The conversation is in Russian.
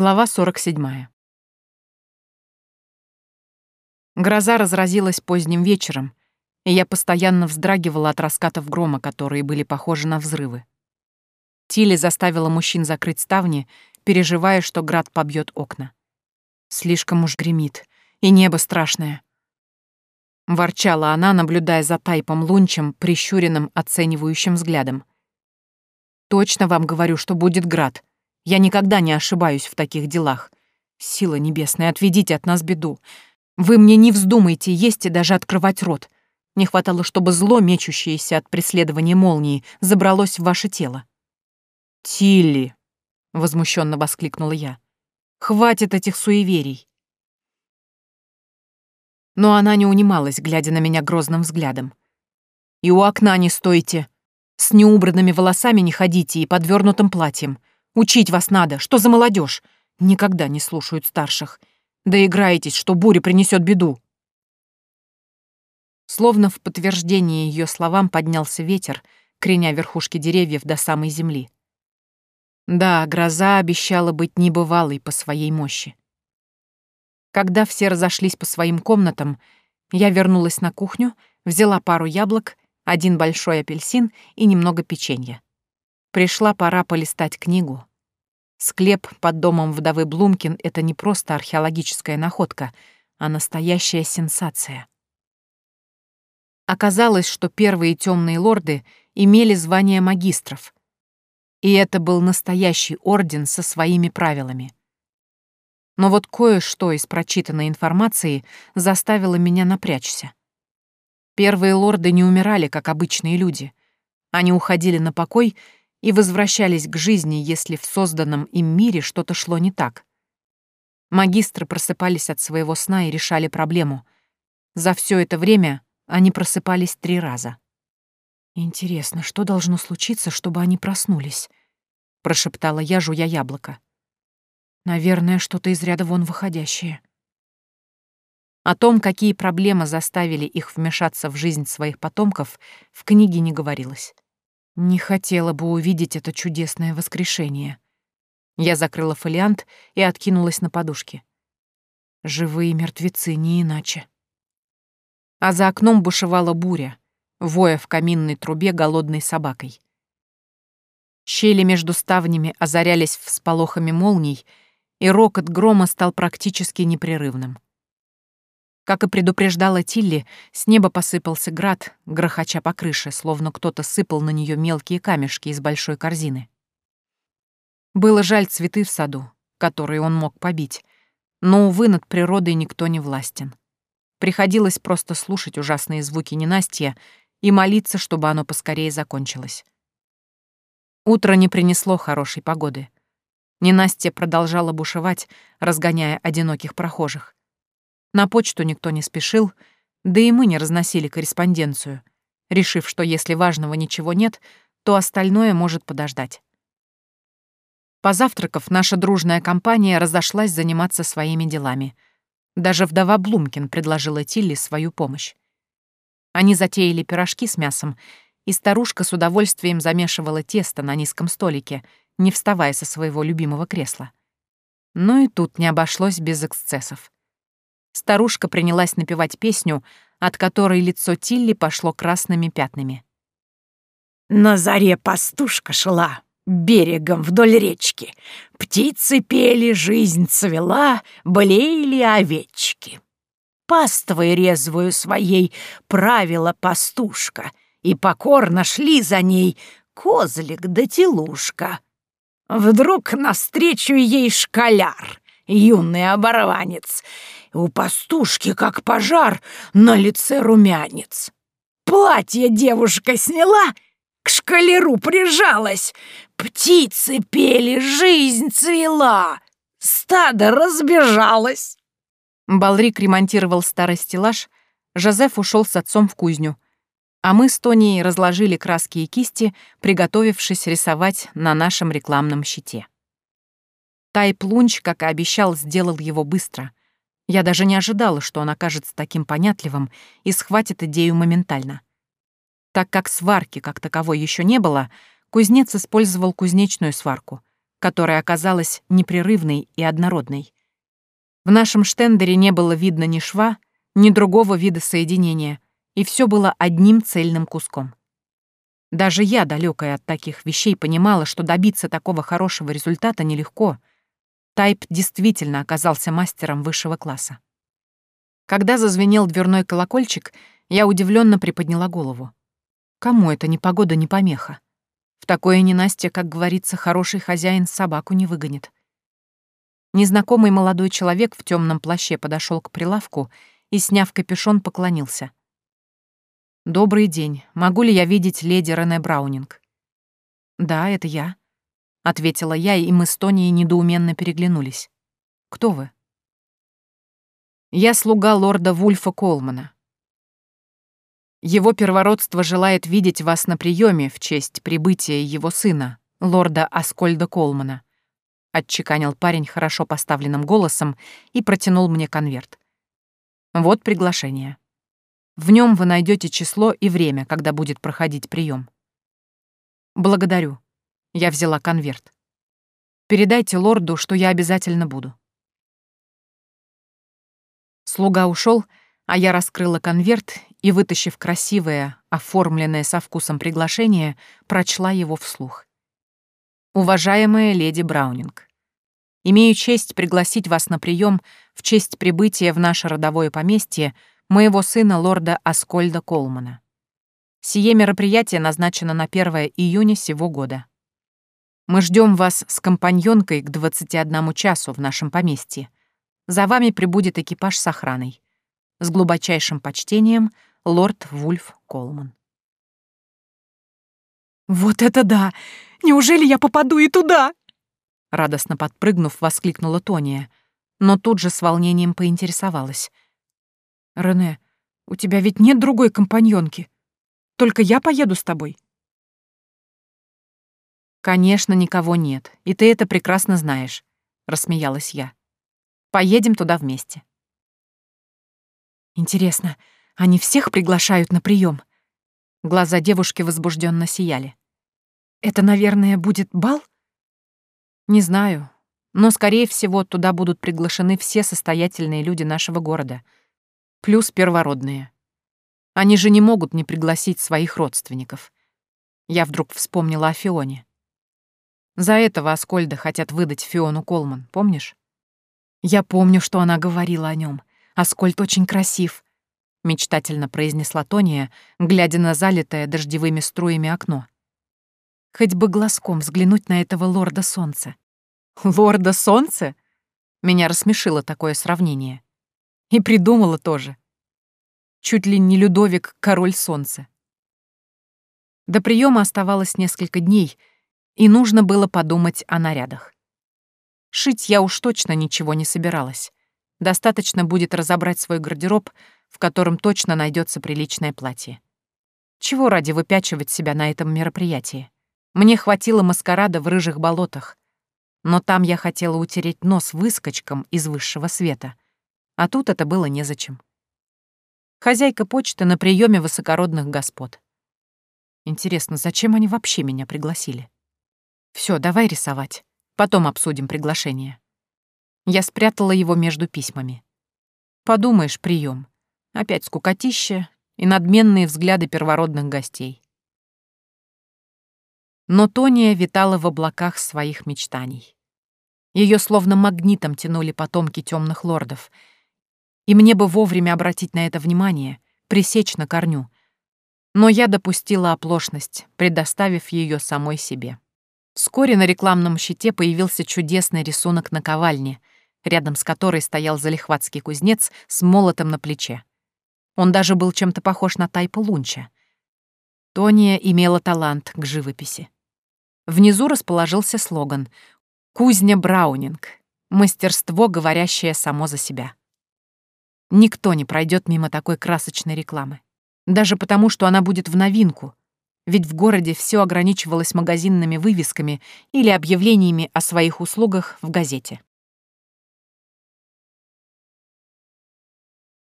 Глава 47. Гроза разразилась поздним вечером, и я постоянно вздрагивала от раскатов грома, которые были похожи на взрывы. Тилли заставила мужчин закрыть ставни, переживая, что град побьет окна. Слишком уж гремит, и небо страшное. Ворчала она, наблюдая за Тайпом Лунчем, прищуренным, оценивающим взглядом. «Точно вам говорю, что будет град», я никогда не ошибаюсь в таких делах. Сила небесная, отведите от нас беду. Вы мне не вздумайте есть и даже открывать рот. Не хватало, чтобы зло, мечущееся от преследования молнии, забралось в ваше тело. «Тилли!» — возмущенно воскликнула я. «Хватит этих суеверий!» Но она не унималась, глядя на меня грозным взглядом. «И у окна не стойте! С неубранными волосами не ходите и подвернутым платьем. Учить вас надо. Что за молодежь? Никогда не слушают старших. Да играетесь, что буря принесет беду. Словно в подтверждение ее словам поднялся ветер, креня верхушки деревьев до самой земли. Да, гроза обещала быть небывалой по своей мощи. Когда все разошлись по своим комнатам, я вернулась на кухню, взяла пару яблок, один большой апельсин и немного печенья. Пришла пора полистать книгу, Склеп под домом вдовы Блумкин — это не просто археологическая находка, а настоящая сенсация. Оказалось, что первые темные лорды имели звание магистров. И это был настоящий орден со своими правилами. Но вот кое-что из прочитанной информации заставило меня напрячься. Первые лорды не умирали, как обычные люди. Они уходили на покой — и возвращались к жизни, если в созданном им мире что-то шло не так. Магистры просыпались от своего сна и решали проблему. За все это время они просыпались три раза. «Интересно, что должно случиться, чтобы они проснулись?» — прошептала я, жуя яблоко. «Наверное, что-то из ряда вон выходящее». О том, какие проблемы заставили их вмешаться в жизнь своих потомков, в книге не говорилось. Не хотела бы увидеть это чудесное воскрешение. Я закрыла фолиант и откинулась на подушке. Живые мертвецы, не иначе. А за окном бушевала буря, воя в каминной трубе голодной собакой. Щели между ставнями озарялись всполохами молний, и рокот грома стал практически непрерывным. Как и предупреждала Тилли, с неба посыпался град, грохоча по крыше, словно кто-то сыпал на нее мелкие камешки из большой корзины. Было жаль цветы в саду, которые он мог побить, но, увы, над природой никто не властен. Приходилось просто слушать ужасные звуки ненастья и молиться, чтобы оно поскорее закончилось. Утро не принесло хорошей погоды. Ненастье продолжала бушевать, разгоняя одиноких прохожих. На почту никто не спешил, да и мы не разносили корреспонденцию, решив, что если важного ничего нет, то остальное может подождать. Позавтракав, наша дружная компания разошлась заниматься своими делами. Даже вдова Блумкин предложила Тилли свою помощь. Они затеяли пирожки с мясом, и старушка с удовольствием замешивала тесто на низком столике, не вставая со своего любимого кресла. Но и тут не обошлось без эксцессов. Старушка принялась напевать песню, от которой лицо Тилли пошло красными пятнами. На заре пастушка шла берегом вдоль речки. Птицы пели, жизнь цвела, блеяли овечки. Паствой резвую своей правила пастушка, и покорно шли за ней козлик да телушка. Вдруг навстречу ей школяр, юный оборванец — у пастушки, как пожар, на лице румянец. Платье девушка сняла, к шкалеру прижалась. Птицы пели, жизнь цвела, стадо разбежалось. Балрик ремонтировал старый стеллаж, Жозеф ушел с отцом в кузню, а мы с Тонией разложили краски и кисти, приготовившись рисовать на нашем рекламном щите. Тайп Лунч, как и обещал, сделал его быстро. Я даже не ожидала, что он окажется таким понятливым и схватит идею моментально. Так как сварки как таковой еще не было, кузнец использовал кузнечную сварку, которая оказалась непрерывной и однородной. В нашем штендере не было видно ни шва, ни другого вида соединения, и все было одним цельным куском. Даже я, далекая от таких вещей, понимала, что добиться такого хорошего результата нелегко. Тайп действительно оказался мастером высшего класса. Когда зазвенел дверной колокольчик, я удивленно приподняла голову. Кому это ни погода, ни помеха? В такое ненастье, как говорится, хороший хозяин собаку не выгонит. Незнакомый молодой человек в темном плаще подошел к прилавку и, сняв капюшон, поклонился. «Добрый день. Могу ли я видеть леди Рене Браунинг?» «Да, это я», — ответила я, и мы с Тонией недоуменно переглянулись. «Кто вы?» «Я слуга лорда Вульфа Колмана. Его первородство желает видеть вас на приеме в честь прибытия его сына, лорда Аскольда Колмана», — отчеканил парень хорошо поставленным голосом и протянул мне конверт. «Вот приглашение». В нем вы найдете число и время, когда будет проходить прием. Благодарю. Я взяла конверт. Передайте лорду, что я обязательно буду. Слуга ушел, а я раскрыла конверт и, вытащив красивое, оформленное со вкусом приглашение, прочла его вслух. Уважаемая леди Браунинг, имею честь пригласить вас на прием в честь прибытия в наше родовое поместье моего сына лорда Аскольда Колмана. Сие мероприятие назначено на 1 июня сего года. Мы ждем вас с компаньонкой к 21 часу в нашем поместье. За вами прибудет экипаж с охраной. С глубочайшим почтением, лорд Вульф Колман. «Вот это да! Неужели я попаду и туда?» Радостно подпрыгнув, воскликнула Тония, но тут же с волнением поинтересовалась — «Рене, у тебя ведь нет другой компаньонки. Только я поеду с тобой». «Конечно, никого нет, и ты это прекрасно знаешь», — рассмеялась я. «Поедем туда вместе». «Интересно, они всех приглашают на прием? Глаза девушки возбужденно сияли. «Это, наверное, будет бал?» «Не знаю, но, скорее всего, туда будут приглашены все состоятельные люди нашего города», плюс первородные. Они же не могут не пригласить своих родственников. Я вдруг вспомнила о Фионе. За этого Аскольда хотят выдать Фиону Колман, помнишь? Я помню, что она говорила о нем. Аскольд очень красив, мечтательно произнесла Тония, глядя на залитое дождевыми струями окно. Хоть бы глазком взглянуть на этого лорда солнца. Лорда солнца? Меня рассмешило такое сравнение. И придумала тоже. Чуть ли не Людовик, король солнца. До приема оставалось несколько дней, и нужно было подумать о нарядах. Шить я уж точно ничего не собиралась. Достаточно будет разобрать свой гардероб, в котором точно найдется приличное платье. Чего ради выпячивать себя на этом мероприятии? Мне хватило маскарада в рыжих болотах, но там я хотела утереть нос выскочкам из высшего света — а тут это было незачем. Хозяйка почты на приеме высокородных господ. Интересно, зачем они вообще меня пригласили? Все, давай рисовать. Потом обсудим приглашение. Я спрятала его между письмами. Подумаешь, прием. Опять скукотища и надменные взгляды первородных гостей. Но Тония витала в облаках своих мечтаний. Ее словно магнитом тянули потомки темных лордов — и мне бы вовремя обратить на это внимание, пресечь на корню. Но я допустила оплошность, предоставив ее самой себе. Вскоре на рекламном щите появился чудесный рисунок наковальни, рядом с которой стоял залихватский кузнец с молотом на плече. Он даже был чем-то похож на Тайпу Лунча. Тония имела талант к живописи. Внизу расположился слоган «Кузня Браунинг. Мастерство, говорящее само за себя». Никто не пройдет мимо такой красочной рекламы. Даже потому, что она будет в новинку. Ведь в городе все ограничивалось магазинными вывесками или объявлениями о своих услугах в газете.